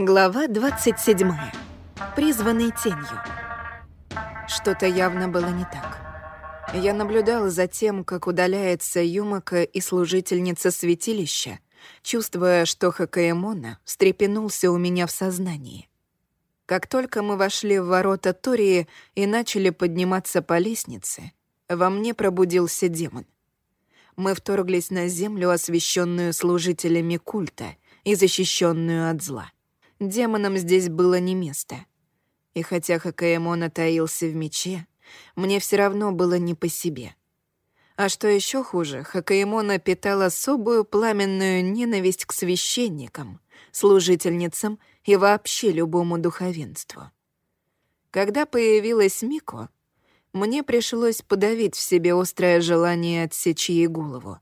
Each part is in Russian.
Глава 27. Призванный тенью. Что-то явно было не так. Я наблюдала за тем, как удаляется Юмака и служительница святилища, чувствуя, что Хакаэмона встрепенулся у меня в сознании. Как только мы вошли в ворота Тории и начали подниматься по лестнице, во мне пробудился демон. Мы вторглись на землю, освященную служителями культа и защищенную от зла. Демонам здесь было не место. И хотя Хакаэмона таился в мече, мне все равно было не по себе. А что еще хуже, Хакаэмона питал особую пламенную ненависть к священникам, служительницам и вообще любому духовенству. Когда появилась Мико, мне пришлось подавить в себе острое желание отсечь ей голову.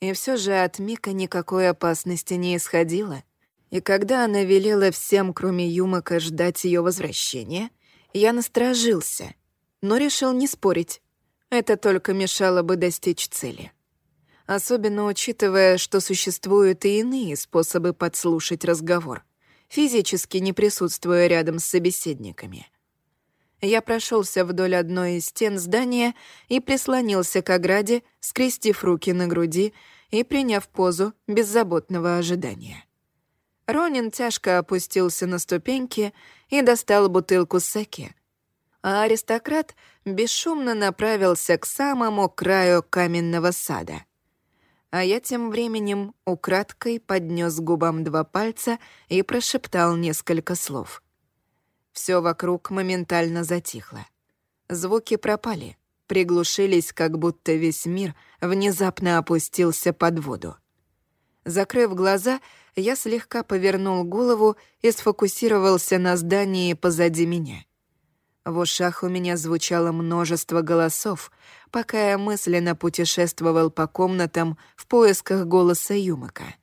И все же от Мика никакой опасности не исходило — и когда она велела всем, кроме Юмака, ждать ее возвращения, я насторожился, но решил не спорить. Это только мешало бы достичь цели. Особенно учитывая, что существуют и иные способы подслушать разговор, физически не присутствуя рядом с собеседниками. Я прошелся вдоль одной из стен здания и прислонился к ограде, скрестив руки на груди и приняв позу беззаботного ожидания. Ронин тяжко опустился на ступеньки и достал бутылку саке. А аристократ бесшумно направился к самому краю каменного сада. А я тем временем украдкой поднес губам два пальца и прошептал несколько слов. Все вокруг моментально затихло. Звуки пропали, приглушились, как будто весь мир внезапно опустился под воду. Закрыв глаза, я слегка повернул голову и сфокусировался на здании позади меня. В ушах у меня звучало множество голосов, пока я мысленно путешествовал по комнатам в поисках голоса Юмака.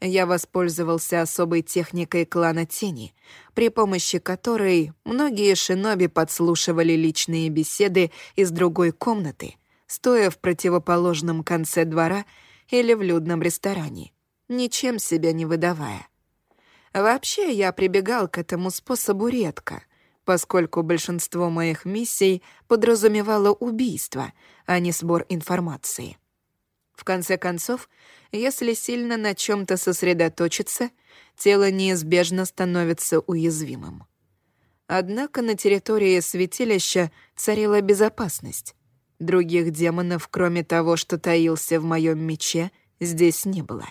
Я воспользовался особой техникой клана Тени, при помощи которой многие шиноби подслушивали личные беседы из другой комнаты, стоя в противоположном конце двора или в людном ресторане ничем себя не выдавая. Вообще, я прибегал к этому способу редко, поскольку большинство моих миссий подразумевало убийство, а не сбор информации. В конце концов, если сильно на чем то сосредоточиться, тело неизбежно становится уязвимым. Однако на территории святилища царила безопасность. Других демонов, кроме того, что таился в моем мече, здесь не было.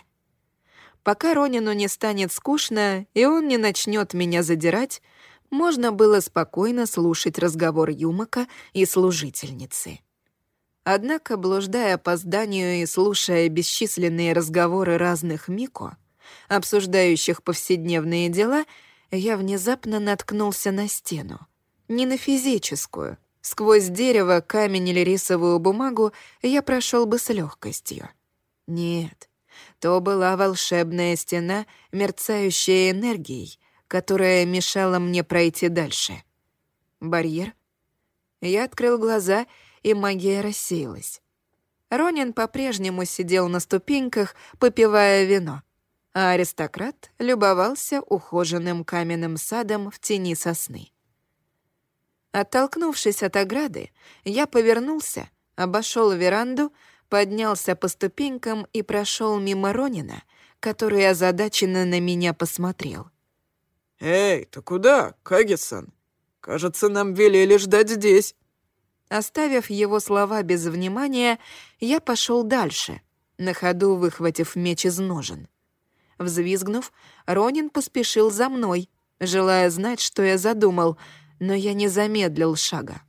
Пока Ронину не станет скучно, и он не начнет меня задирать, можно было спокойно слушать разговор Юмака и служительницы. Однако, блуждая по зданию и слушая бесчисленные разговоры разных Мико, обсуждающих повседневные дела, я внезапно наткнулся на стену. Не на физическую. Сквозь дерево, камень или рисовую бумагу я прошел бы с легкостью. Нет, то была волшебная стена, мерцающая энергией, которая мешала мне пройти дальше. Барьер? Я открыл глаза, и магия рассеялась. Ронин по-прежнему сидел на ступеньках, попивая вино, а аристократ любовался ухоженным каменным садом в тени сосны. Оттолкнувшись от ограды, я повернулся, обошел веранду, поднялся по ступенькам и прошел мимо Ронина, который озадаченно на меня посмотрел. «Эй, ты куда, Кагисан? Кажется, нам велели ждать здесь». Оставив его слова без внимания, я пошел дальше, на ходу выхватив меч из ножен. Взвизгнув, Ронин поспешил за мной, желая знать, что я задумал, но я не замедлил шага.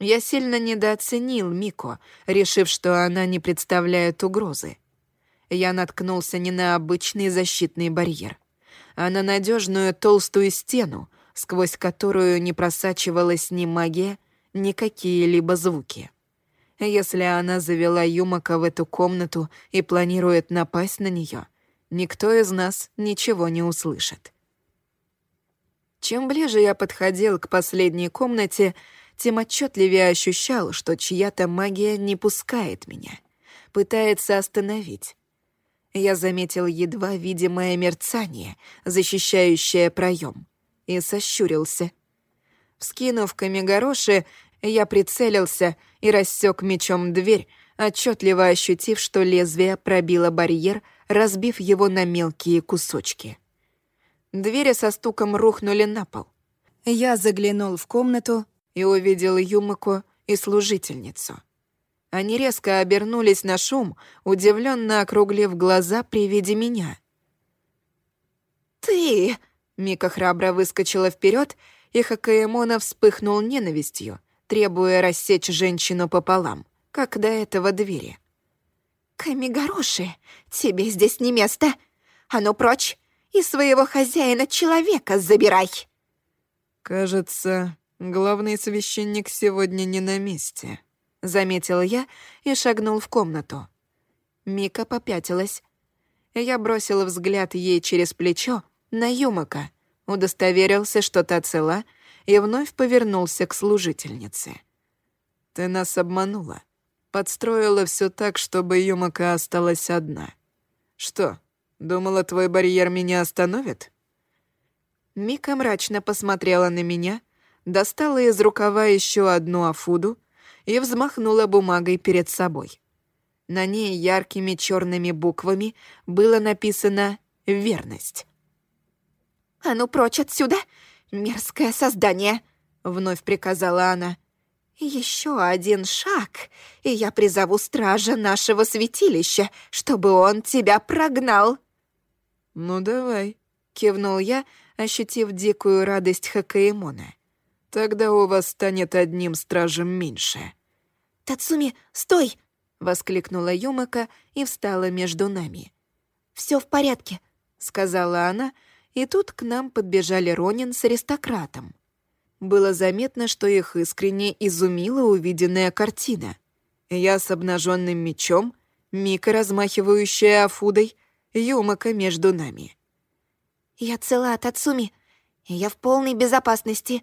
Я сильно недооценил Мико, решив, что она не представляет угрозы. Я наткнулся не на обычный защитный барьер, а на надежную толстую стену, сквозь которую не просачивалась ни магия, ни какие-либо звуки. Если она завела Юмака в эту комнату и планирует напасть на нее, никто из нас ничего не услышит. Чем ближе я подходил к последней комнате, тем отчетливее ощущал, что чья-то магия не пускает меня, пытается остановить. Я заметил едва видимое мерцание, защищающее проем, и сощурился. Вскинув камегороши, я прицелился и рассек мечом дверь, отчетливо ощутив, что лезвие пробило барьер, разбив его на мелкие кусочки. Двери со стуком рухнули на пол. Я заглянул в комнату и увидел Юмаку и служительницу. Они резко обернулись на шум, удивленно округлив глаза при виде меня. «Ты!» — Мика храбро выскочила вперед, и Хакаэмона вспыхнул ненавистью, требуя рассечь женщину пополам, как до этого двери. «Камигороши, тебе здесь не место! А ну прочь! И своего хозяина-человека забирай!» «Кажется, главный священник сегодня не на месте», — заметил я и шагнул в комнату. Мика попятилась. Я бросил взгляд ей через плечо на Юмака, удостоверился, что та цела, и вновь повернулся к служительнице. «Ты нас обманула. Подстроила все так, чтобы Юмака осталась одна. Что, думала, твой барьер меня остановит?» Мика мрачно посмотрела на меня, достала из рукава еще одну афуду и взмахнула бумагой перед собой. На ней яркими черными буквами было написано «Верность». «А ну прочь отсюда, мерзкое создание!» — вновь приказала она. «Еще один шаг, и я призову стража нашего святилища, чтобы он тебя прогнал». «Ну, давай», — кивнул я, ощутив дикую радость Хакаэмона. «Тогда у вас станет одним стражем меньше». «Тацуми, стой!» — воскликнула Юмака и встала между нами. «Все в порядке», — сказала она, и тут к нам подбежали Ронин с аристократом. Было заметно, что их искренне изумила увиденная картина. Я с обнаженным мечом, Мика, размахивающая афудой, Юмака между нами. «Я цела, Тацуми, и я в полной безопасности.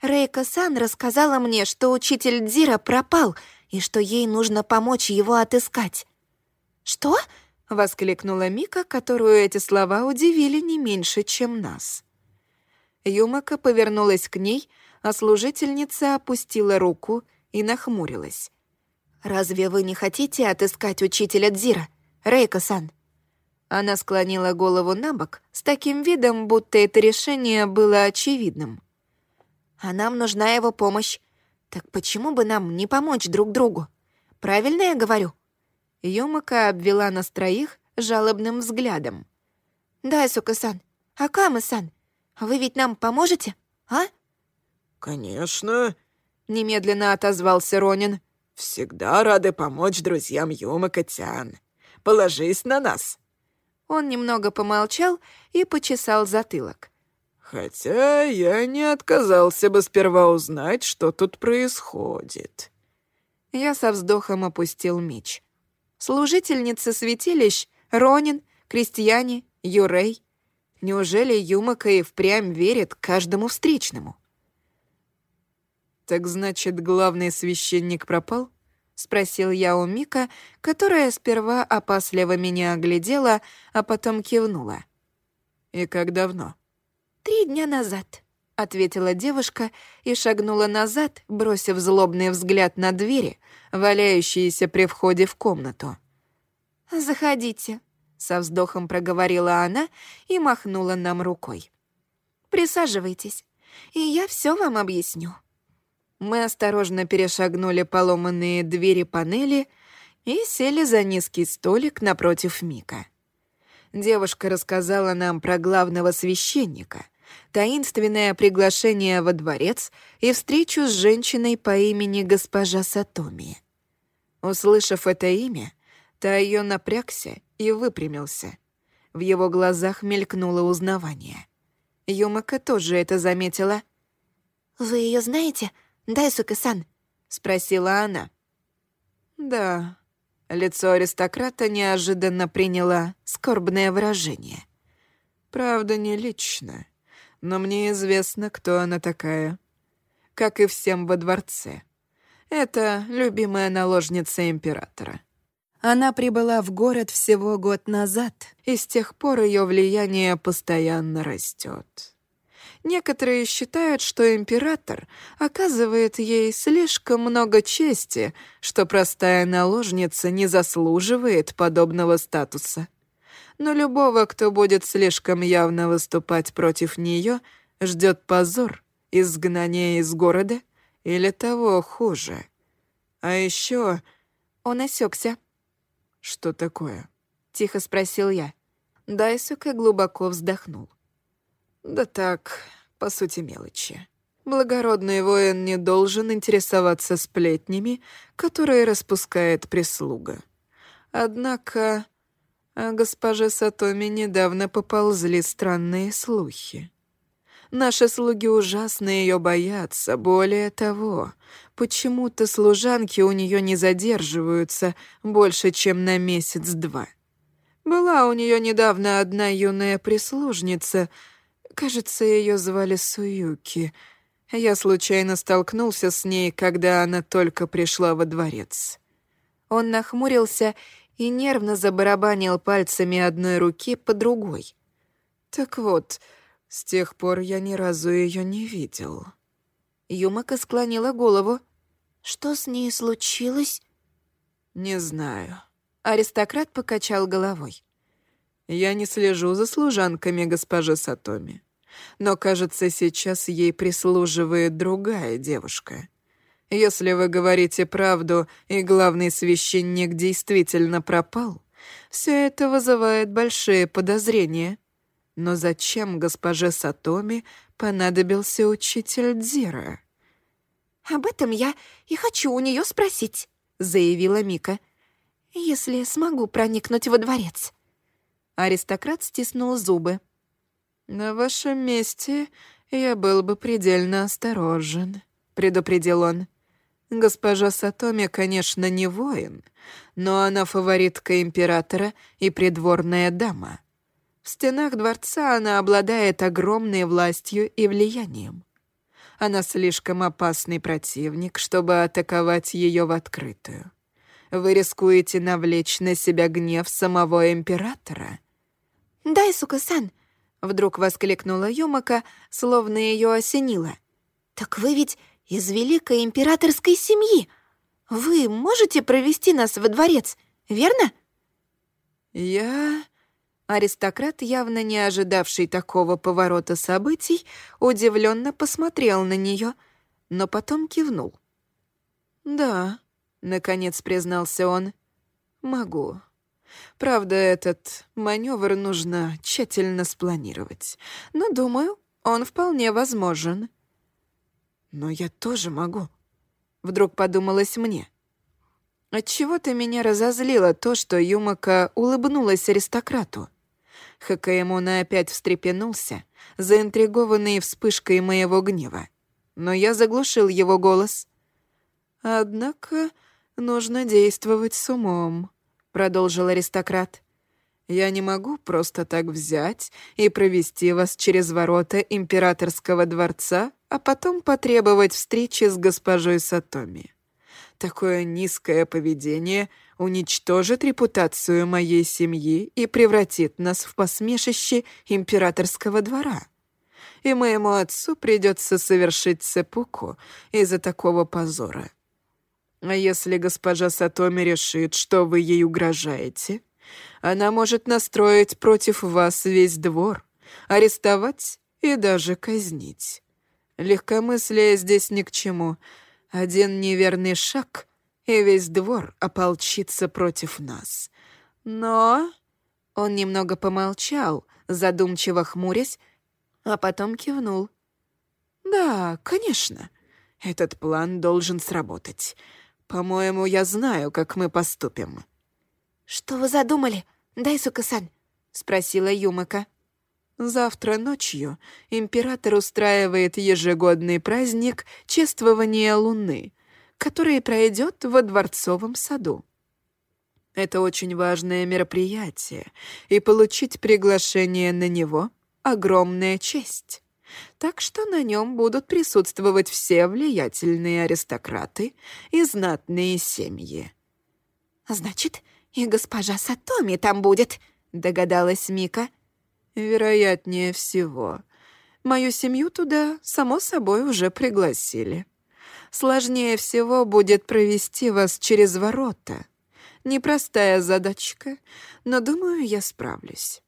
Рейка-сан рассказала мне, что учитель Дзира пропал и что ей нужно помочь его отыскать». «Что?» — воскликнула Мика, которую эти слова удивили не меньше, чем нас. Юмака повернулась к ней, а служительница опустила руку и нахмурилась. «Разве вы не хотите отыскать учителя Дзира, Рейка-сан?» Она склонила голову на бок с таким видом, будто это решение было очевидным. «А нам нужна его помощь. Так почему бы нам не помочь друг другу? Правильно я говорю?» Юмака обвела нас троих жалобным взглядом. «Да, Сука-сан, Акама-сан, вы ведь нам поможете, а?» «Конечно», — немедленно отозвался Ронин. «Всегда рады помочь друзьям Юмака-тян. Положись на нас». Он немного помолчал и почесал затылок. «Хотя я не отказался бы сперва узнать, что тут происходит». Я со вздохом опустил меч. Служительницы святилищ — Ронин, крестьяне, Юрей. Неужели Юмака и впрямь верит каждому встречному? «Так значит, главный священник пропал?» — спросил я у Мика, которая сперва опасливо меня оглядела, а потом кивнула. «И как давно?» «Три дня назад», — ответила девушка и шагнула назад, бросив злобный взгляд на двери, валяющиеся при входе в комнату. «Заходите», — со вздохом проговорила она и махнула нам рукой. «Присаживайтесь, и я все вам объясню». Мы осторожно перешагнули поломанные двери панели и сели за низкий столик напротив Мика. Девушка рассказала нам про главного священника, таинственное приглашение во дворец и встречу с женщиной по имени госпожа Сатоми. Услышав это имя, Тайо напрягся и выпрямился. В его глазах мелькнуло узнавание. Юмака тоже это заметила. «Вы ее знаете?» Дайсука-сан?» — спросила она. «Да». Лицо аристократа неожиданно приняло скорбное выражение. «Правда, не лично, но мне известно, кто она такая. Как и всем во дворце. Это любимая наложница императора. Она прибыла в город всего год назад, и с тех пор ее влияние постоянно растет. Некоторые считают, что император оказывает ей слишком много чести, что простая наложница не заслуживает подобного статуса. Но любого, кто будет слишком явно выступать против нее, ждет позор, изгнание из города или того хуже. А еще он осекся. «Что такое?» — тихо спросил я. Дайсука глубоко вздохнул. «Да так, по сути, мелочи. Благородный воин не должен интересоваться сплетнями, которые распускает прислуга. Однако о госпоже Сатоми недавно поползли странные слухи. Наши слуги ужасно ее боятся, более того, почему-то служанки у нее не задерживаются больше, чем на месяц-два. Была у нее недавно одна юная прислужница — Кажется, ее звали Суюки. Я случайно столкнулся с ней, когда она только пришла во дворец. Он нахмурился и нервно забарабанил пальцами одной руки по другой. Так вот, с тех пор я ни разу ее не видел. Юмака склонила голову. «Что с ней случилось?» «Не знаю». Аристократ покачал головой. «Я не слежу за служанками госпожи Сатоми но, кажется, сейчас ей прислуживает другая девушка. Если вы говорите правду, и главный священник действительно пропал, все это вызывает большие подозрения. Но зачем госпоже Сатоми понадобился учитель Дзира? «Об этом я и хочу у нее спросить», — заявила Мика. «Если смогу проникнуть во дворец». Аристократ стиснул зубы. «На вашем месте я был бы предельно осторожен», — предупредил он. «Госпожа Сатоми, конечно, не воин, но она фаворитка императора и придворная дама. В стенах дворца она обладает огромной властью и влиянием. Она слишком опасный противник, чтобы атаковать ее в открытую. Вы рискуете навлечь на себя гнев самого императора». «Дай, сука-сан!» Вдруг воскликнула Юмака, словно ее осенило. «Так вы ведь из великой императорской семьи. Вы можете провести нас во дворец, верно?» «Я...» Аристократ, явно не ожидавший такого поворота событий, удивленно посмотрел на нее, но потом кивнул. «Да», — наконец признался он, — «могу». Правда, этот маневр нужно тщательно спланировать. Но, думаю, он вполне возможен. Но я тоже могу. Вдруг подумалось мне. Отчего-то меня разозлило то, что Юмака улыбнулась аристократу. Хакаэмона опять встрепенулся, заинтригованный вспышкой моего гнева. Но я заглушил его голос. Однако нужно действовать с умом продолжил аристократ. «Я не могу просто так взять и провести вас через ворота императорского дворца, а потом потребовать встречи с госпожой Сатоми. Такое низкое поведение уничтожит репутацию моей семьи и превратит нас в посмешище императорского двора. И моему отцу придется совершить цепуку из-за такого позора. А если госпожа Сатоми решит, что вы ей угрожаете, она может настроить против вас весь двор, арестовать и даже казнить. Легкомыслие здесь ни к чему. Один неверный шаг, и весь двор ополчится против нас. Но...» Он немного помолчал, задумчиво хмурясь, а потом кивнул. «Да, конечно, этот план должен сработать. По-моему, я знаю, как мы поступим». «Что вы задумали, Дайсука-сан?» — спросила Юмака. «Завтра ночью император устраивает ежегодный праздник чествования Луны, который пройдет во Дворцовом саду. Это очень важное мероприятие, и получить приглашение на него — огромная честь так что на нем будут присутствовать все влиятельные аристократы и знатные семьи. «Значит, «И госпожа Сатоми там будет», — догадалась Мика. «Вероятнее всего. Мою семью туда, само собой, уже пригласили. Сложнее всего будет провести вас через ворота. Непростая задачка, но, думаю, я справлюсь».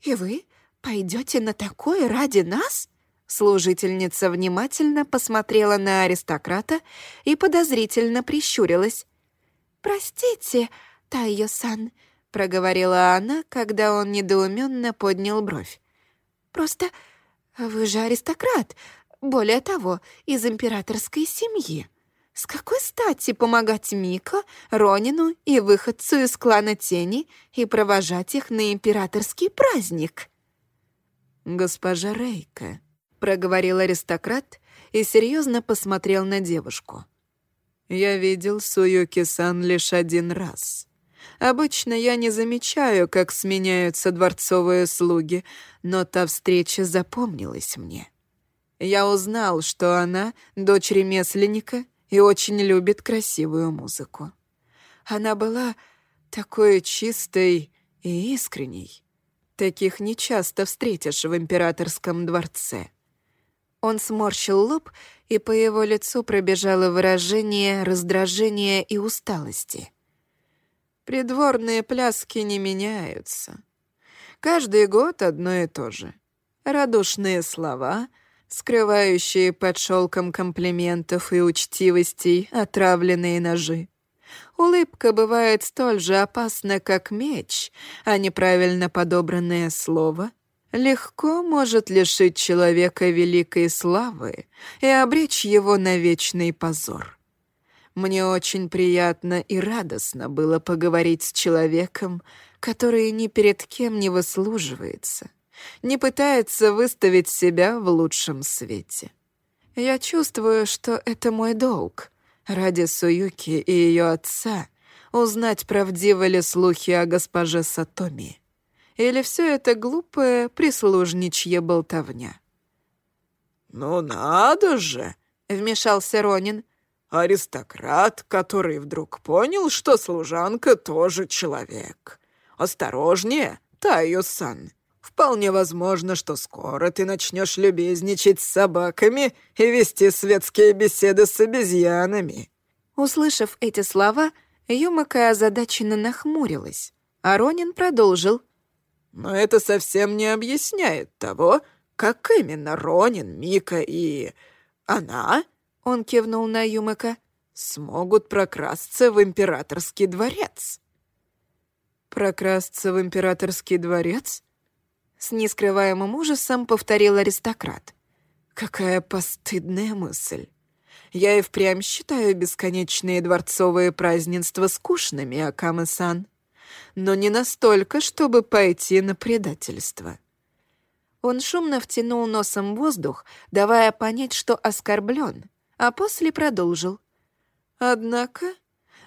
«И вы пойдете на такое ради нас?» Служительница внимательно посмотрела на аристократа и подозрительно прищурилась. «Простите, Тайо-сан», — проговорила она, когда он недоуменно поднял бровь. «Просто вы же аристократ, более того, из императорской семьи. С какой стати помогать Мико, Ронину и выходцу из клана Тени и провожать их на императорский праздник?» «Госпожа Рейка», — проговорил аристократ и серьезно посмотрел на девушку. «Я видел Суюки-сан лишь один раз. Обычно я не замечаю, как сменяются дворцовые слуги, но та встреча запомнилась мне. Я узнал, что она дочь ремесленника и очень любит красивую музыку. Она была такой чистой и искренней. Таких нечасто встретишь в императорском дворце. Он сморщил лоб, и по его лицу пробежало выражение раздражения и усталости. Придворные пляски не меняются. Каждый год одно и то же. Радушные слова, скрывающие под шелком комплиментов и учтивостей отравленные ножи. Улыбка бывает столь же опасна, как меч, а неправильно подобранное слово легко может лишить человека великой славы и обречь его на вечный позор. Мне очень приятно и радостно было поговорить с человеком, который ни перед кем не выслуживается, не пытается выставить себя в лучшем свете. Я чувствую, что это мой долг ради Суюки и ее отца узнать, правдивы ли слухи о госпоже Сатоми. Или все это глупая прислужничья болтовня? «Ну надо же!» — вмешался Ронин. «Аристократ, который вдруг понял, что служанка тоже человек. Осторожнее, Тайо-сан. Вполне возможно, что скоро ты начнешь любезничать с собаками и вести светские беседы с обезьянами». Услышав эти слова, Юмака озадаченно нахмурилась, а Ронин продолжил. Но это совсем не объясняет того, как именно Ронин, Мика и... она, он кивнул на Юмака, смогут прокрасться в императорский дворец. «Прокрасться в императорский дворец?» С нескрываемым ужасом повторил аристократ. «Какая постыдная мысль. Я и впрямь считаю бесконечные дворцовые празднества скучными, Акамы-сан но не настолько, чтобы пойти на предательство. Он шумно втянул носом воздух, давая понять, что оскорблен, а после продолжил. Однако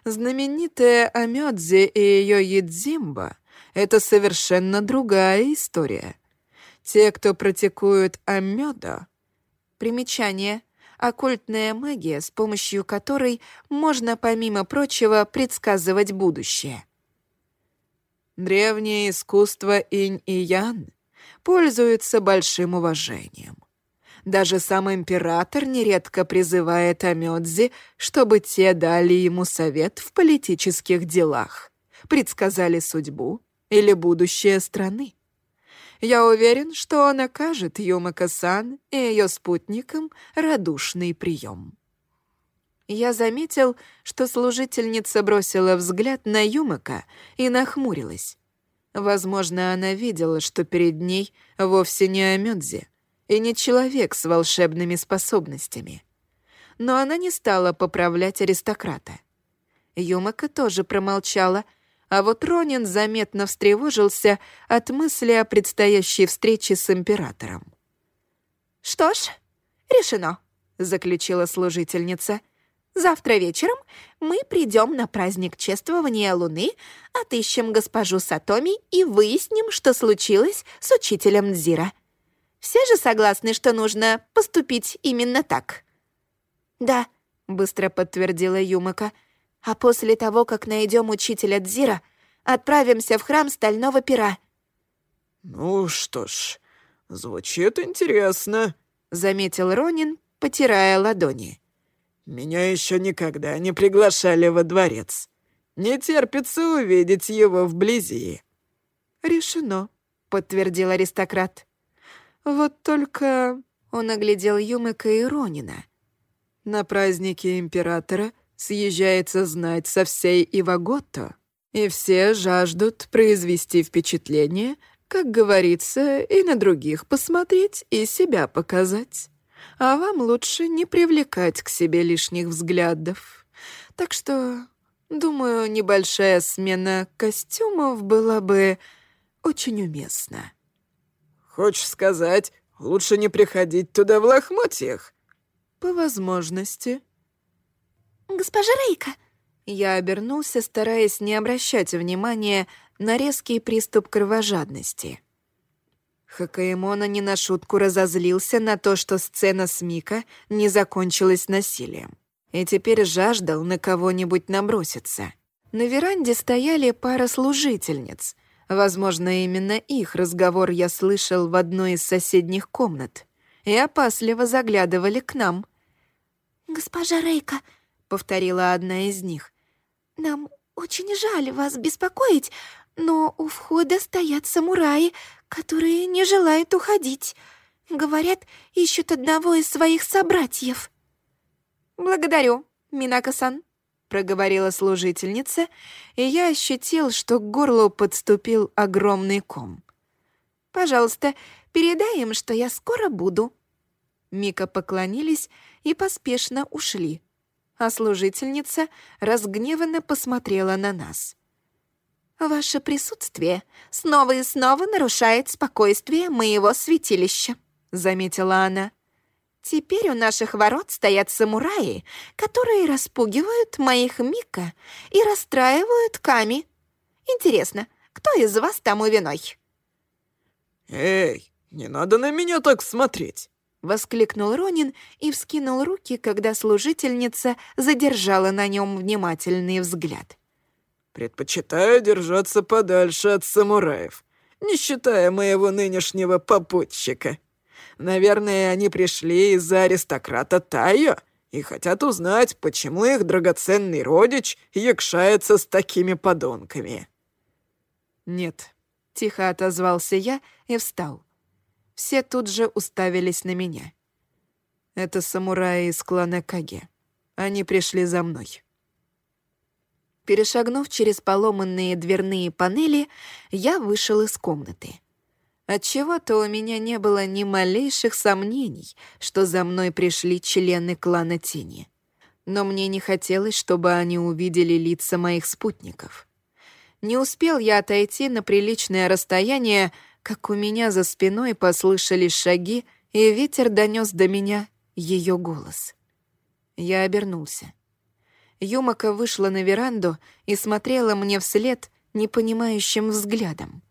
знаменитая Амёдзи и ее Едзимба — это совершенно другая история. Те, кто практикуют Амёда... Примечание — оккультная магия, с помощью которой можно, помимо прочего, предсказывать будущее. Древнее искусство инь и ян пользуется большим уважением. Даже сам император нередко призывает Амёдзи, чтобы те дали ему совет в политических делах, предсказали судьбу или будущее страны. Я уверен, что он окажет Юмака-сан и ее спутникам радушный прием. Я заметил, что служительница бросила взгляд на Юмака и нахмурилась. Возможно, она видела, что перед ней вовсе не Амёдзи и не человек с волшебными способностями. Но она не стала поправлять аристократа. Юмака тоже промолчала, а вот Ронин заметно встревожился от мысли о предстоящей встрече с императором. «Что ж, решено», — заключила служительница — Завтра вечером мы придем на праздник чествования Луны, отыщем госпожу Сатоми и выясним, что случилось с учителем Дзира. Все же согласны, что нужно поступить именно так?» «Да», — быстро подтвердила Юмака. «А после того, как найдем учителя Дзира, отправимся в храм Стального Пера». «Ну что ж, звучит интересно», — заметил Ронин, потирая ладони. «Меня еще никогда не приглашали во дворец. Не терпится увидеть его вблизи». «Решено», — подтвердил аристократ. «Вот только...» — он оглядел Юмыка и Ронина. «На празднике императора съезжается знать со всей Ивагото, и все жаждут произвести впечатление, как говорится, и на других посмотреть и себя показать. А вам лучше не привлекать к себе лишних взглядов. Так что, думаю, небольшая смена костюмов была бы очень уместна». «Хочешь сказать, лучше не приходить туда в лохмотьях?» «По возможности». «Госпожа Рейка!» Я обернулся, стараясь не обращать внимания на резкий приступ кровожадности. Хакаэмона не на шутку разозлился на то, что сцена с Мика не закончилась насилием, и теперь жаждал на кого-нибудь наброситься. На веранде стояли пара служительниц. Возможно, именно их разговор я слышал в одной из соседних комнат. И опасливо заглядывали к нам. «Госпожа Рейка», — повторила одна из них, — «нам очень жаль вас беспокоить, но у входа стоят самураи, которые не желают уходить. Говорят, ищут одного из своих собратьев». «Благодарю, Минака-сан», — проговорила служительница, и я ощутил, что к горлу подступил огромный ком. «Пожалуйста, передай им, что я скоро буду». Мика поклонились и поспешно ушли, а служительница разгневанно посмотрела на нас. «Ваше присутствие снова и снова нарушает спокойствие моего святилища», — заметила она. «Теперь у наших ворот стоят самураи, которые распугивают моих Мика и расстраивают Ками. Интересно, кто из вас тому виной?» «Эй, не надо на меня так смотреть!» — воскликнул Ронин и вскинул руки, когда служительница задержала на нем внимательный взгляд. Предпочитаю держаться подальше от самураев, не считая моего нынешнего попутчика. Наверное, они пришли из-за аристократа Тайо и хотят узнать, почему их драгоценный родич якшается с такими подонками». «Нет», — тихо отозвался я и встал. Все тут же уставились на меня. «Это самураи из клана Каге. Они пришли за мной». Перешагнув через поломанные дверные панели, я вышел из комнаты. Отчего-то у меня не было ни малейших сомнений, что за мной пришли члены клана Тени. Но мне не хотелось, чтобы они увидели лица моих спутников. Не успел я отойти на приличное расстояние, как у меня за спиной послышались шаги, и ветер донес до меня ее голос. Я обернулся. Юмака вышла на веранду и смотрела мне вслед непонимающим взглядом.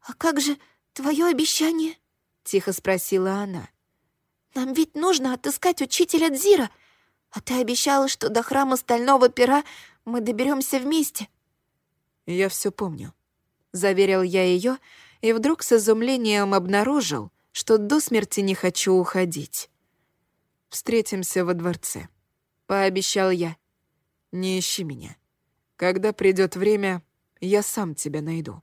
«А как же твое обещание?» — тихо спросила она. «Нам ведь нужно отыскать учителя Дзира, а ты обещала, что до храма Стального Пера мы доберемся вместе». «Я все помню», — заверил я ее, и вдруг с изумлением обнаружил, что до смерти не хочу уходить. «Встретимся во дворце», — пообещал я. Не ищи меня. Когда придет время, я сам тебя найду».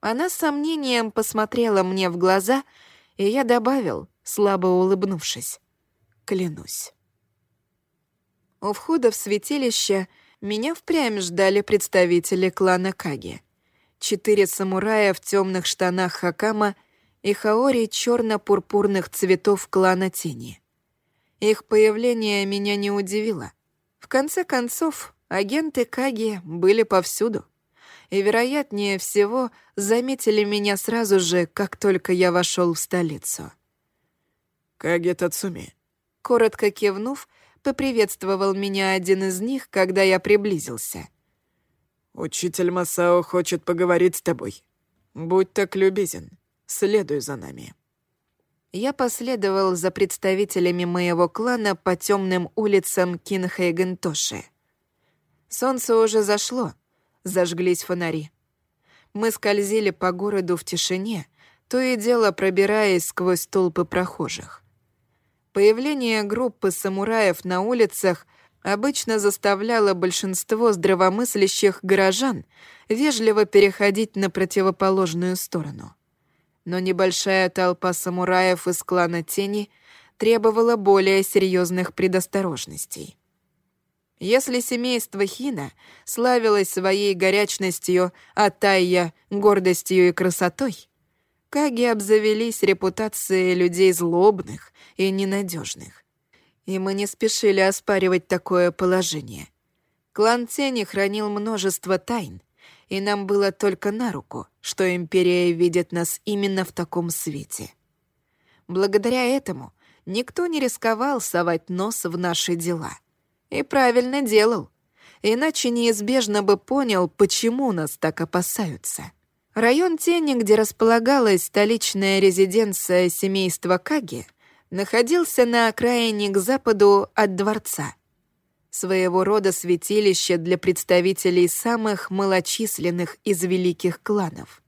Она с сомнением посмотрела мне в глаза, и я добавил, слабо улыбнувшись. «Клянусь». У входа в святилище меня впрямь ждали представители клана Каги. Четыре самурая в темных штанах Хакама и хаори черно-пурпурных цветов клана Тени. Их появление меня не удивило — в конце концов, агенты Каги были повсюду. И, вероятнее всего, заметили меня сразу же, как только я вошел в столицу. «Каги Тацуми», — коротко кивнув, поприветствовал меня один из них, когда я приблизился. «Учитель Масао хочет поговорить с тобой. Будь так любезен, следуй за нами» я последовал за представителями моего клана по темным улицам Кинхейгентоши. Солнце уже зашло, зажглись фонари. Мы скользили по городу в тишине, то и дело пробираясь сквозь толпы прохожих. Появление группы самураев на улицах обычно заставляло большинство здравомыслящих горожан вежливо переходить на противоположную сторону. Но небольшая толпа самураев из клана Тени требовала более серьезных предосторожностей. Если семейство Хина славилось своей горячностью, а Тайя — гордостью и красотой, Каги обзавелись репутацией людей злобных и ненадежных. И мы не спешили оспаривать такое положение. Клан Тени хранил множество тайн, и нам было только на руку, что Империя видит нас именно в таком свете. Благодаря этому никто не рисковал совать нос в наши дела. И правильно делал. Иначе неизбежно бы понял, почему нас так опасаются. Район Тени, где располагалась столичная резиденция семейства Каги, находился на окраине к западу от дворца. Своего рода святилище для представителей самых малочисленных из великих кланов.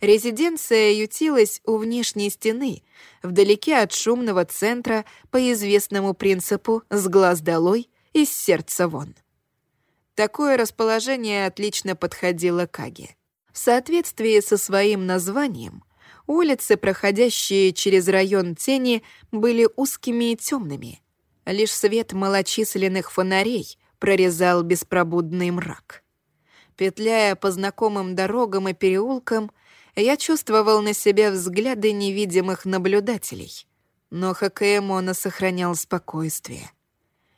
Резиденция ютилась у внешней стены, вдалеке от шумного центра по известному принципу «с глаз долой, из сердца вон». Такое расположение отлично подходило Каге. В соответствии со своим названием, улицы, проходящие через район тени, были узкими и темными. Лишь свет малочисленных фонарей прорезал беспробудный мрак. Петляя по знакомым дорогам и переулкам, я чувствовал на себе взгляды невидимых наблюдателей, но Хакаэмона сохранял спокойствие.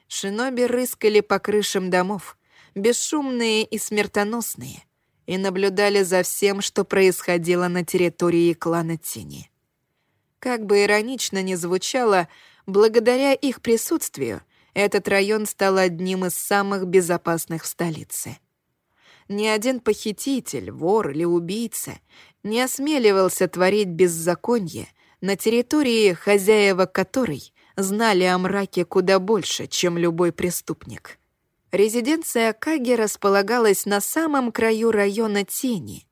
Шиноби рыскали по крышам домов, бесшумные и смертоносные — и наблюдали за всем, что происходило на территории клана Тени. Как бы иронично ни звучало, благодаря их присутствию этот район стал одним из самых безопасных в столице. Ни один похититель, вор или убийца не осмеливался творить беззаконие на территории, хозяева которой знали о мраке куда больше, чем любой преступник — Резиденция Каги располагалась на самом краю района Тени,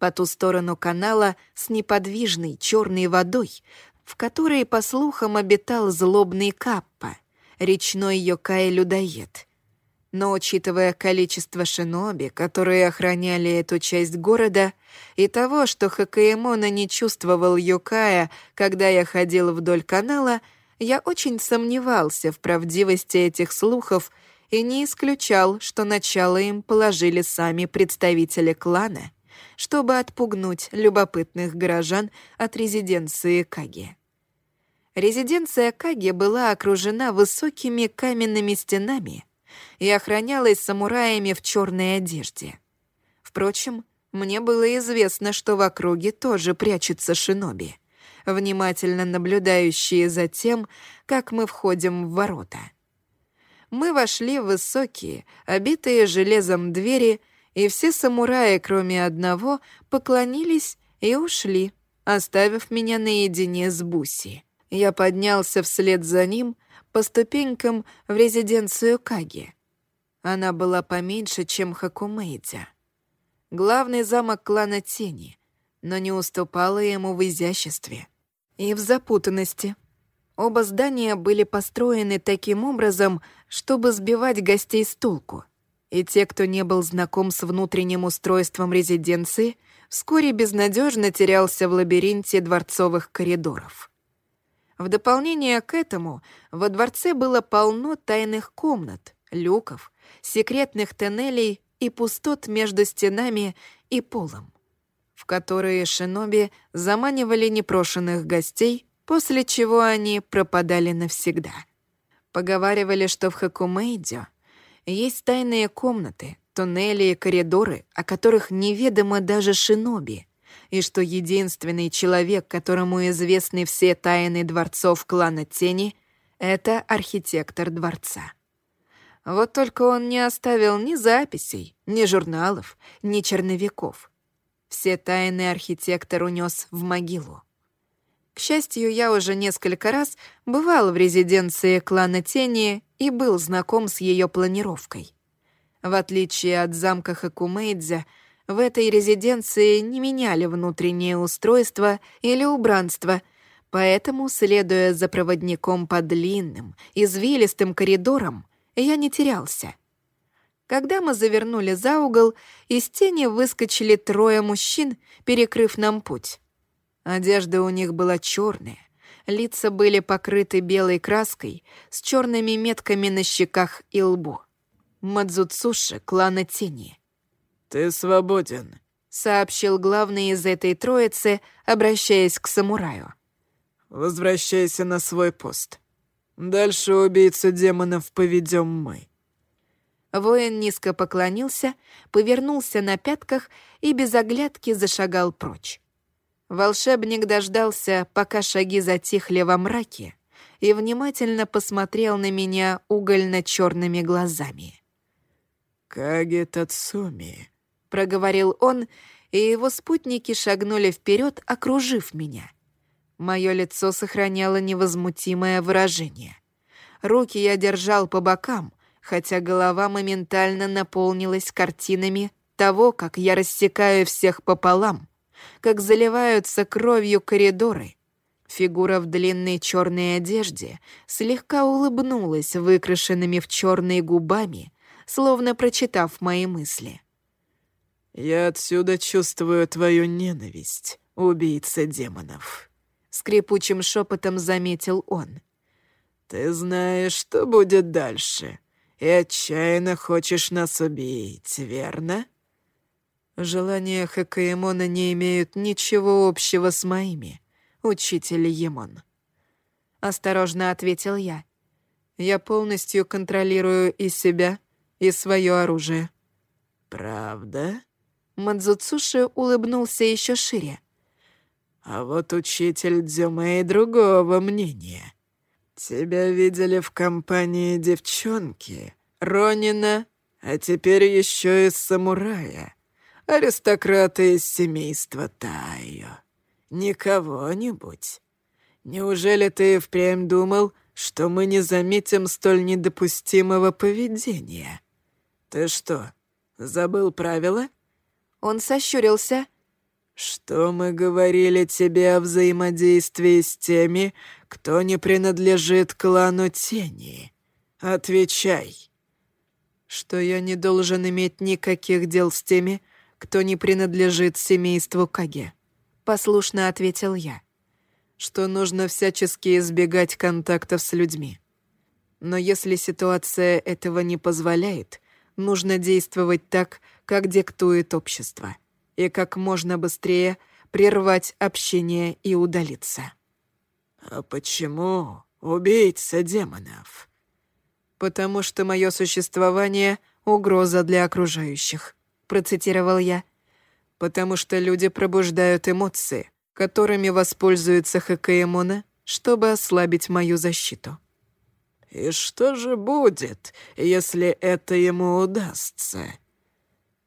по ту сторону канала с неподвижной черной водой, в которой, по слухам, обитал злобный Каппа, речной Йокай-людоед. Но учитывая количество шиноби, которые охраняли эту часть города, и того, что Хакаэмона не чувствовал Йокая, когда я ходил вдоль канала, я очень сомневался в правдивости этих слухов — и не исключал, что начало им положили сами представители клана, чтобы отпугнуть любопытных горожан от резиденции Каги. Резиденция Каги была окружена высокими каменными стенами и охранялась самураями в черной одежде. Впрочем, мне было известно, что в округе тоже прячутся шиноби, внимательно наблюдающие за тем, как мы входим в ворота мы вошли в высокие, обитые железом двери, и все самураи, кроме одного, поклонились и ушли, оставив меня наедине с Буси. Я поднялся вслед за ним по ступенькам в резиденцию Каги. Она была поменьше, чем Хакумейдя. Главный замок клана Тени, но не уступала ему в изяществе и в запутанности — Оба здания были построены таким образом, чтобы сбивать гостей с толку. И те, кто не был знаком с внутренним устройством резиденции, вскоре безнадежно терялся в лабиринте дворцовых коридоров. В дополнение к этому во дворце было полно тайных комнат, люков, секретных тоннелей и пустот между стенами и полом, в которые шиноби заманивали непрошенных гостей после чего они пропадали навсегда. Поговаривали, что в Хакумейдё есть тайные комнаты, туннели и коридоры, о которых неведомо даже шиноби, и что единственный человек, которому известны все тайны дворцов клана Тени, это архитектор дворца. Вот только он не оставил ни записей, ни журналов, ни черновиков. Все тайны архитектор унес в могилу. К счастью, я уже несколько раз бывал в резиденции клана Тени и был знаком с ее планировкой. В отличие от замка Хакумейдзя, в этой резиденции не меняли внутреннее устройство или убранство, поэтому, следуя за проводником по длинным, извилистым коридорам, я не терялся. Когда мы завернули за угол, из тени выскочили трое мужчин, перекрыв нам путь. Одежда у них была черная, лица были покрыты белой краской с черными метками на щеках и лбу. Мадзуцуши клана Тени. «Ты свободен», — сообщил главный из этой троицы, обращаясь к самураю. «Возвращайся на свой пост. Дальше убийцу демонов поведем мы». Воин низко поклонился, повернулся на пятках и без оглядки зашагал прочь. Волшебник дождался, пока шаги затихли во мраке, и внимательно посмотрел на меня угольно-черными глазами. «Каги Тацуми», — проговорил он, и его спутники шагнули вперед, окружив меня. Мое лицо сохраняло невозмутимое выражение. Руки я держал по бокам, хотя голова моментально наполнилась картинами того, как я рассекаю всех пополам — как заливаются кровью коридоры. Фигура в длинной черной одежде слегка улыбнулась выкрашенными в черные губами, словно прочитав мои мысли. «Я отсюда чувствую твою ненависть, убийца демонов», — скрипучим шепотом заметил он. «Ты знаешь, что будет дальше, и отчаянно хочешь нас убить, верно?» Желания Хакаемона не имеют ничего общего с моими, учитель Емон. Осторожно ответил я. Я полностью контролирую и себя, и свое оружие. Правда? Мадзуцуши улыбнулся еще шире. А вот учитель Дзюмэй другого мнения. Тебя видели в компании девчонки, Ронина, а теперь еще и самурая аристократы из семейства Тайо. Не кого-нибудь. Неужели ты впрямь думал, что мы не заметим столь недопустимого поведения? Ты что, забыл правила? Он сощурился. Что мы говорили тебе о взаимодействии с теми, кто не принадлежит клану Тени? Отвечай. Что я не должен иметь никаких дел с теми, кто не принадлежит семейству Каге», — послушно ответил я, что нужно всячески избегать контактов с людьми. Но если ситуация этого не позволяет, нужно действовать так, как диктует общество, и как можно быстрее прервать общение и удалиться. «А почему убийца демонов?» «Потому что мое существование — угроза для окружающих», — процитировал я. «Потому что люди пробуждают эмоции, которыми воспользуется Хакаемона, чтобы ослабить мою защиту». «И что же будет, если это ему удастся?»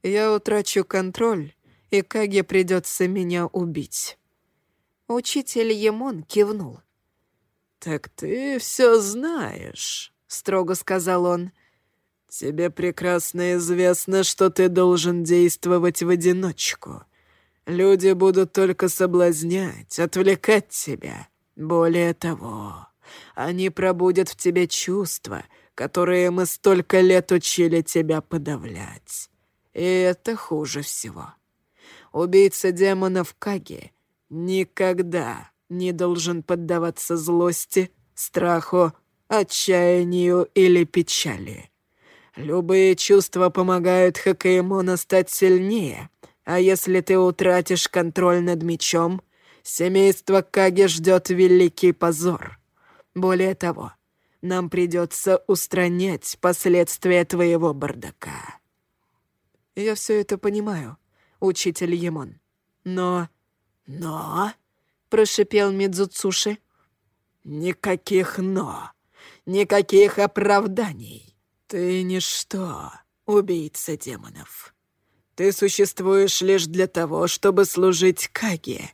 «Я утрачу контроль, и Каге придется меня убить». Учитель Емон кивнул. «Так ты все знаешь», — строго сказал он. «Тебе прекрасно известно, что ты должен действовать в одиночку. Люди будут только соблазнять, отвлекать тебя. Более того, они пробудят в тебе чувства, которые мы столько лет учили тебя подавлять. И это хуже всего. Убийца демонов Каги никогда не должен поддаваться злости, страху, отчаянию или печали. Любые чувства помогают Хакаемона стать сильнее, а если ты утратишь контроль над мечом, семейство Каги ждет великий позор. Более того, нам придется устранять последствия твоего бардака. Я все это понимаю, учитель Емон. Но... Но... Прошипел Мидзуцуши. Никаких «но». Никаких оправданий. «Ты ничто, убийца демонов. Ты существуешь лишь для того, чтобы служить Каге.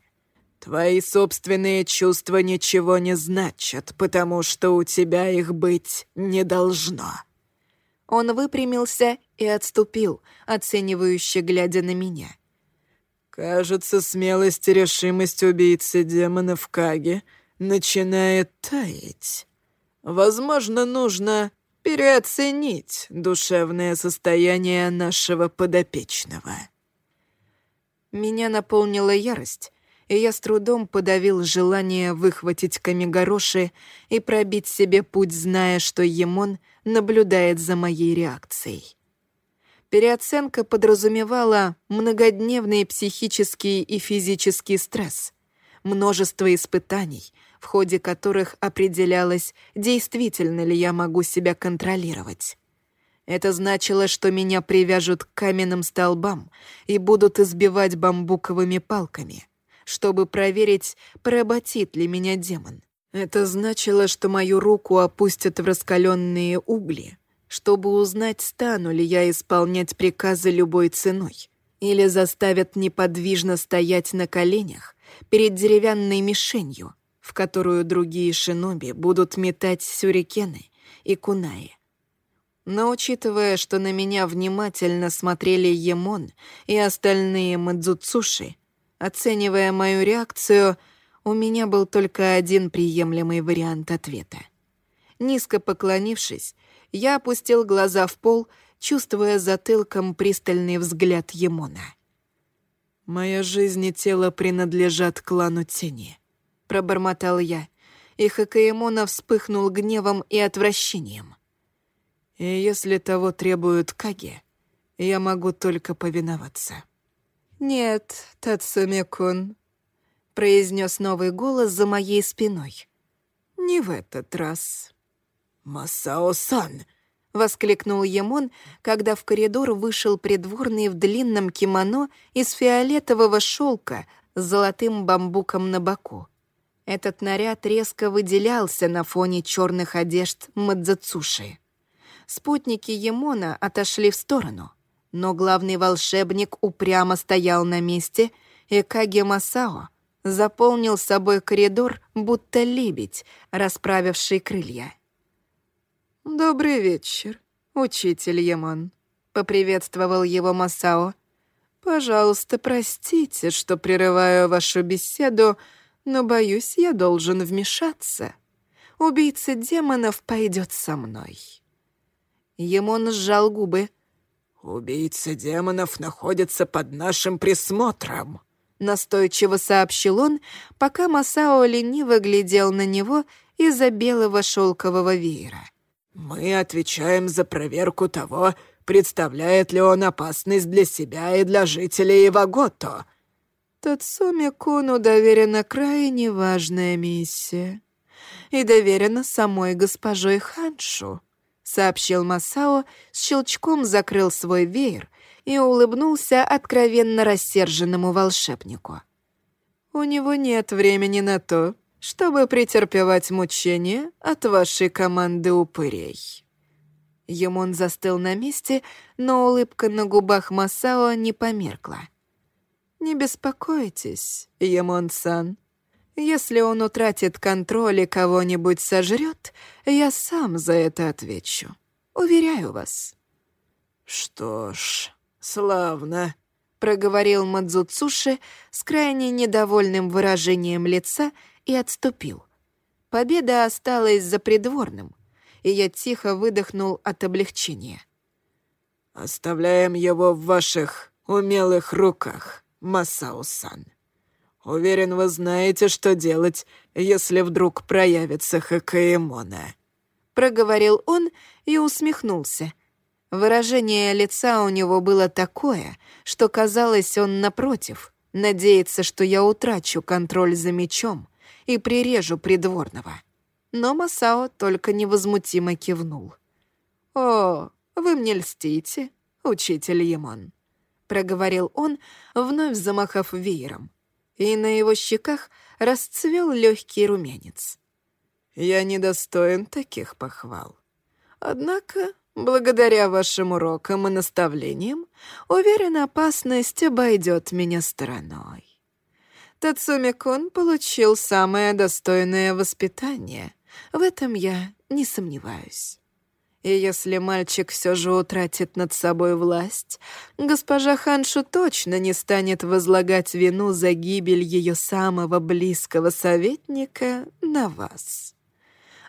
Твои собственные чувства ничего не значат, потому что у тебя их быть не должно». Он выпрямился и отступил, оценивающе глядя на меня. «Кажется, смелость и решимость убийцы демонов Каги начинает таять. Возможно, нужно переоценить душевное состояние нашего подопечного». Меня наполнила ярость, и я с трудом подавил желание выхватить камигороши и пробить себе путь, зная, что Емон наблюдает за моей реакцией. Переоценка подразумевала многодневный психический и физический стресс, множество испытаний, в ходе которых определялось, действительно ли я могу себя контролировать. Это значило, что меня привяжут к каменным столбам и будут избивать бамбуковыми палками, чтобы проверить, поработит ли меня демон. Это значило, что мою руку опустят в раскаленные угли, чтобы узнать, стану ли я исполнять приказы любой ценой, или заставят неподвижно стоять на коленях перед деревянной мишенью, в которую другие шиноби будут метать сюрикены и кунаи. Но учитывая, что на меня внимательно смотрели Емон и остальные Мадзуцуши, оценивая мою реакцию, у меня был только один приемлемый вариант ответа. Низко поклонившись, я опустил глаза в пол, чувствуя затылком пристальный взгляд Емона. «Моя жизнь и тело принадлежат клану Тени», — пробормотал я, и Хакаемона вспыхнул гневом и отвращением. И если того требуют Каги, я могу только повиноваться. «Нет, Тацуми-кун», — произнес новый голос за моей спиной. «Не в этот раз». «Масао-сан!» — воскликнул Емон, когда в коридор вышел придворный в длинном кимоно из фиолетового шелка с золотым бамбуком на боку. Этот наряд резко выделялся на фоне черных одежд Мадзацуши спутники Емона отошли в сторону, но главный волшебник упрямо стоял на месте, и Каге Масао заполнил собой коридор, будто лебедь, расправивший крылья. «Добрый вечер, учитель Емон», — поприветствовал его Масао. «Пожалуйста, простите, что прерываю вашу беседу, но, боюсь, я должен вмешаться. Убийца демонов пойдет со мной». Емон сжал губы. «Убийца демонов находится под нашим присмотром», — настойчиво сообщил он, пока Масао лениво глядел на него из-за белого шелкового веера. «Мы отвечаем за проверку того, представляет ли он опасность для себя и для жителей Ивагото». Тацуми Куну доверена крайне важная миссия. И доверена самой госпожой Ханшу сообщил Масао, с щелчком закрыл свой веер и улыбнулся откровенно рассерженному волшебнику. «У него нет времени на то, чтобы претерпевать мучения от вашей команды упырей». Емон застыл на месте, но улыбка на губах Масао не померкла. «Не беспокойтесь, Емон-сан. Если он утратит контроль и кого-нибудь сожрет, я сам за это отвечу. Уверяю вас». «Что ж, славно», — проговорил Мадзуцуши с крайне недовольным выражением лица и отступил. Победа осталась за придворным, и я тихо выдохнул от облегчения. «Оставляем его в ваших умелых руках, Масао-сан». Уверен, вы знаете, что делать, если вдруг проявится Хакаэмона». Проговорил он и усмехнулся. Выражение лица у него было такое, что казалось, он напротив, надеется, что я утрачу контроль за мечом и прирежу придворного. Но Масао только невозмутимо кивнул. «О, вы мне льстите, учитель Ямон», — проговорил он, вновь замахав веером и на его щеках расцвел легкий румянец. «Я недостоин таких похвал. Однако, благодаря вашим урокам и наставлениям, уверен, опасность обойдет меня стороной. Тацуми-кун получил самое достойное воспитание, в этом я не сомневаюсь. И если мальчик все же утратит над собой власть, госпожа Ханшу точно не станет возлагать вину за гибель ее самого близкого советника на вас.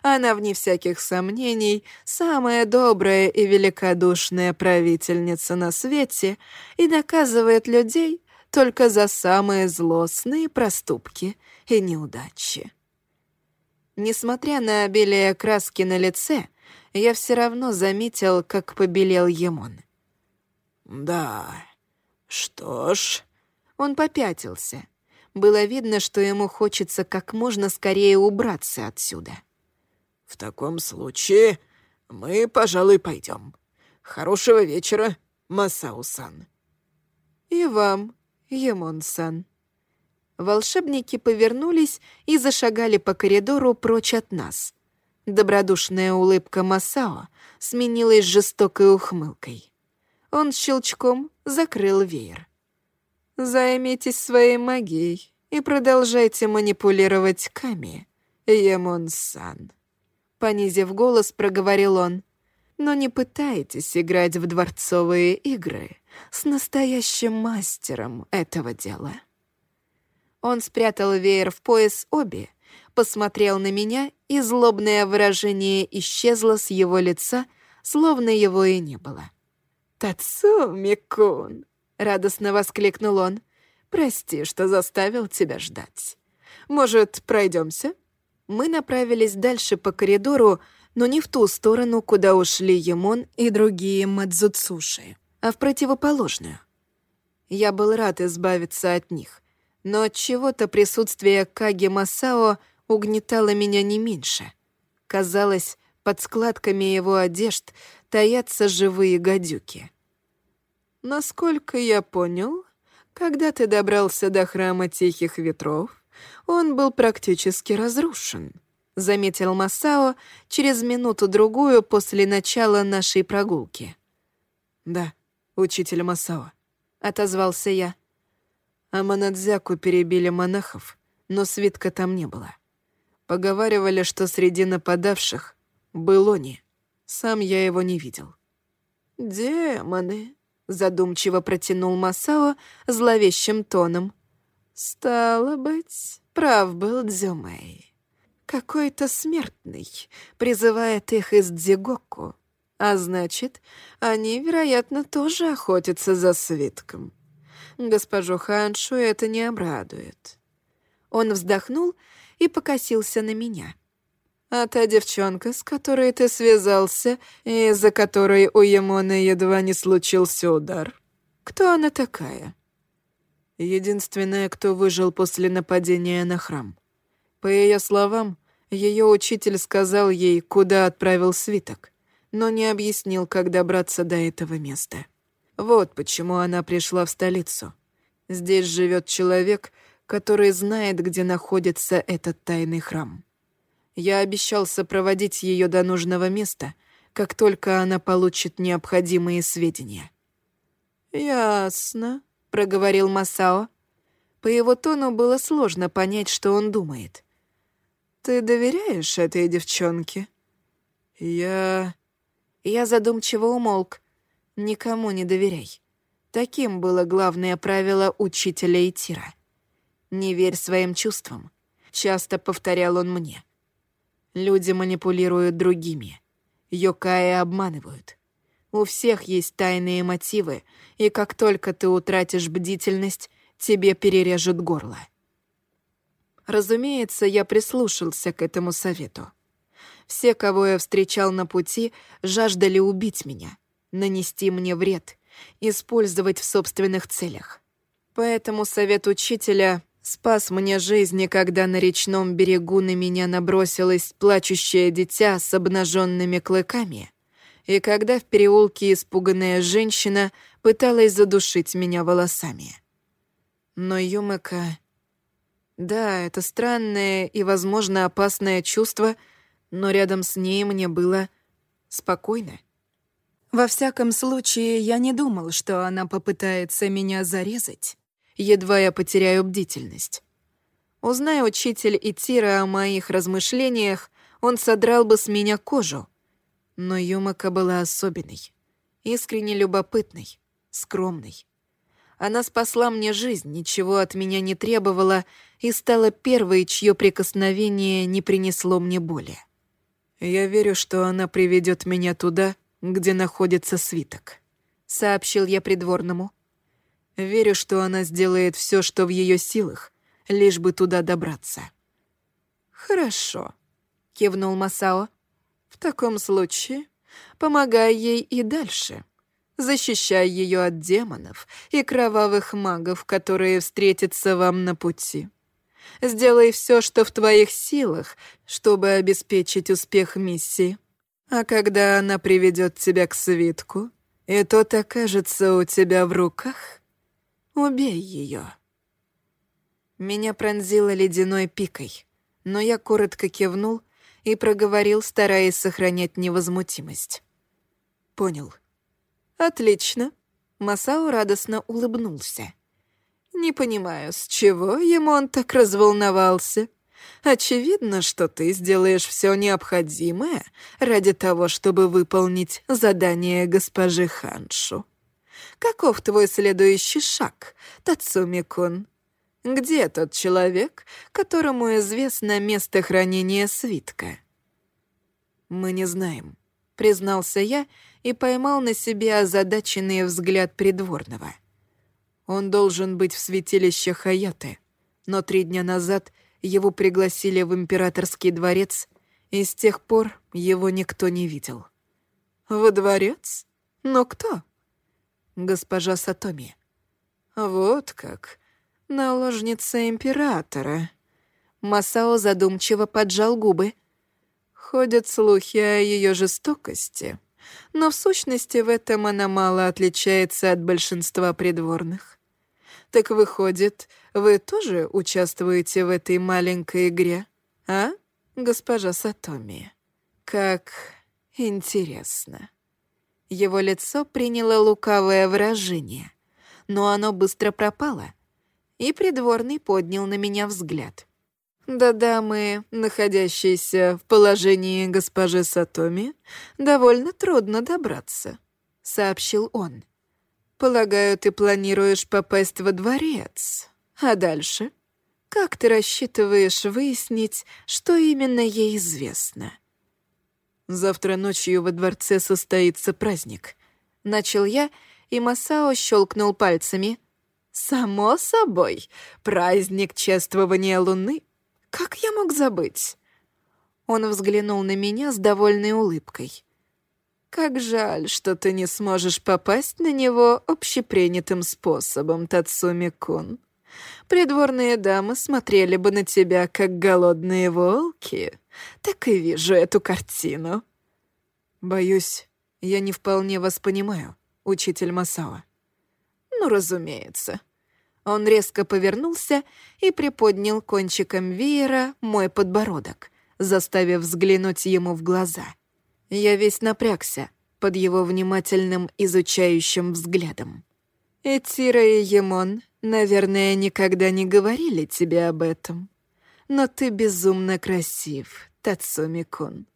Она, вне всяких сомнений, самая добрая и великодушная правительница на свете и наказывает людей только за самые злостные проступки и неудачи. Несмотря на обилие краски на лице, я все равно заметил, как побелел Емон. «Да, что ж...» Он попятился. Было видно, что ему хочется как можно скорее убраться отсюда. «В таком случае мы, пожалуй, пойдем. Хорошего вечера, Масау-сан». «И вам, Емон-сан». Волшебники повернулись и зашагали по коридору прочь от нас — Добродушная улыбка Масао сменилась жестокой ухмылкой. Он щелчком закрыл веер. «Займитесь своей магией и продолжайте манипулировать Ками, Емон-сан». Понизив голос, проговорил он. «Но не пытайтесь играть в дворцовые игры с настоящим мастером этого дела». Он спрятал веер в пояс Оби посмотрел на меня, и злобное выражение исчезло с его лица, словно его и не было. «Тацуми-кун!» — радостно воскликнул он. «Прости, что заставил тебя ждать. Может, пройдемся?» Мы направились дальше по коридору, но не в ту сторону, куда ушли Емон и другие Мадзуцуши, а в противоположную. Я был рад избавиться от них, но от чего-то присутствие Каги Масао — угнетало меня не меньше. Казалось, под складками его одежд таятся живые гадюки. Насколько я понял, когда ты добрался до храма Тихих Ветров, он был практически разрушен, заметил Масао через минуту-другую после начала нашей прогулки. «Да, учитель Масао», — отозвался я. А Манадзяку перебили монахов, но свитка там не было. Поговаривали, что среди нападавших был Они. Сам я его не видел. «Демоны», — задумчиво протянул Масао зловещим тоном. «Стало быть, прав был Дзюмэй. Какой-то смертный призывает их из Дзигоку, а значит, они, вероятно, тоже охотятся за свитком. Госпожу Ханшу это не обрадует». Он вздохнул и покосился на меня. «А та девчонка, с которой ты связался, и из-за которой у Емона едва не случился удар, кто она такая?» Единственная, кто выжил после нападения на храм. По ее словам, ее учитель сказал ей, куда отправил свиток, но не объяснил, как добраться до этого места. Вот почему она пришла в столицу. Здесь живет человек, который знает, где находится этот тайный храм. Я обещал сопроводить ее до нужного места, как только она получит необходимые сведения. «Ясно», — проговорил Масао. По его тону было сложно понять, что он думает. «Ты доверяешь этой девчонке?» «Я...» Я задумчиво умолк. «Никому не доверяй». Таким было главное правило учителя Итира. «Не верь своим чувствам», — часто повторял он мне. Люди манипулируют другими. Йокаи обманывают. У всех есть тайные мотивы, и как только ты утратишь бдительность, тебе перережут горло. Разумеется, я прислушался к этому совету. Все, кого я встречал на пути, жаждали убить меня, нанести мне вред, использовать в собственных целях. Поэтому совет учителя спас мне жизнь, когда на речном берегу на меня набросилось плачущее дитя с обнаженными клыками, и когда в переулке испуганная женщина пыталась задушить меня волосами. Но Юмака... Да, это странное и, возможно, опасное чувство, но рядом с ней мне было спокойно. Во всяком случае, я не думал, что она попытается меня зарезать едва я потеряю бдительность. Узнай учитель Итира о моих размышлениях, он содрал бы с меня кожу. Но Юмака была особенной, искренне любопытной, скромной. Она спасла мне жизнь, ничего от меня не требовала и стала первой, чье прикосновение не принесло мне боли. «Я верю, что она приведет меня туда, где находится свиток», — сообщил я придворному. «Верю, что она сделает все, что в ее силах, лишь бы туда добраться». «Хорошо», — кивнул Масао. «В таком случае помогай ей и дальше. Защищай ее от демонов и кровавых магов, которые встретятся вам на пути. Сделай все, что в твоих силах, чтобы обеспечить успех миссии. А когда она приведет тебя к свитку, и тот окажется у тебя в руках, убей ее. Меня пронзило ледяной пикой, но я коротко кивнул и проговорил, стараясь сохранять невозмутимость. «Понял». «Отлично». Масао радостно улыбнулся. Не понимаю, с чего ему он так разволновался. Очевидно, что ты сделаешь все необходимое ради того, чтобы выполнить задание госпожи Ханшу. Каков твой следующий шаг, Тацуми-кун? Где тот человек, которому известно место хранения свитка? Мы не знаем, признался я и поймал на себе озадаченный взгляд придворного — он должен быть в святилище Хаяты, но три дня назад его пригласили в императорский дворец, и с тех пор его никто не видел. «Во дворец? Но кто?» «Госпожа Сатоми». «Вот как. Наложница императора». Масао задумчиво поджал губы. Ходят слухи о ее жестокости, но в сущности в этом она мало отличается от большинства придворных. Так выходит, вы тоже участвуете в этой маленькой игре, а, госпожа Сатоми? Как интересно. Его лицо приняло лукавое выражение, но оно быстро пропало, и придворный поднял на меня взгляд. До дамы, находящейся в положении госпожи Сатоми, довольно трудно добраться, сообщил он. Полагаю, ты планируешь попасть во дворец. А дальше? Как ты рассчитываешь выяснить, что именно ей известно? Завтра ночью во дворце состоится праздник. Начал я, и Масао щелкнул пальцами. Само собой, праздник чествования Луны. Как я мог забыть? Он взглянул на меня с довольной улыбкой. Как жаль, что ты не сможешь попасть на него общепринятым способом, Тацуми-кун. Придворные дамы смотрели бы на тебя, как голодные волки. Так и вижу эту картину. Боюсь, я не вполне вас понимаю, учитель Масао. Ну, разумеется. Он резко повернулся и приподнял кончиком веера мой подбородок, заставив взглянуть ему в глаза — я весь напрягся под его внимательным изучающим взглядом. Этира и Емон, наверное, никогда не говорили тебе об этом. Но ты безумно красив, Тацуми-кун.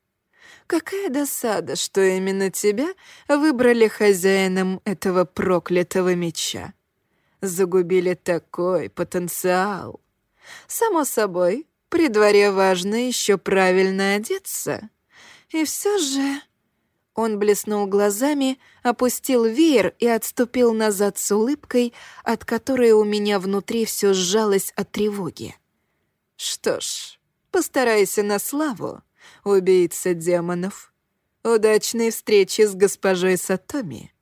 Какая досада, что именно тебя выбрали хозяином этого проклятого меча. Загубили такой потенциал. Само собой, при дворе важно еще правильно одеться. И все же... Он блеснул глазами, опустил веер и отступил назад с улыбкой, от которой у меня внутри все сжалось от тревоги. «Что ж, постарайся на славу, убийца демонов. Удачной встречи с госпожой Сатоми».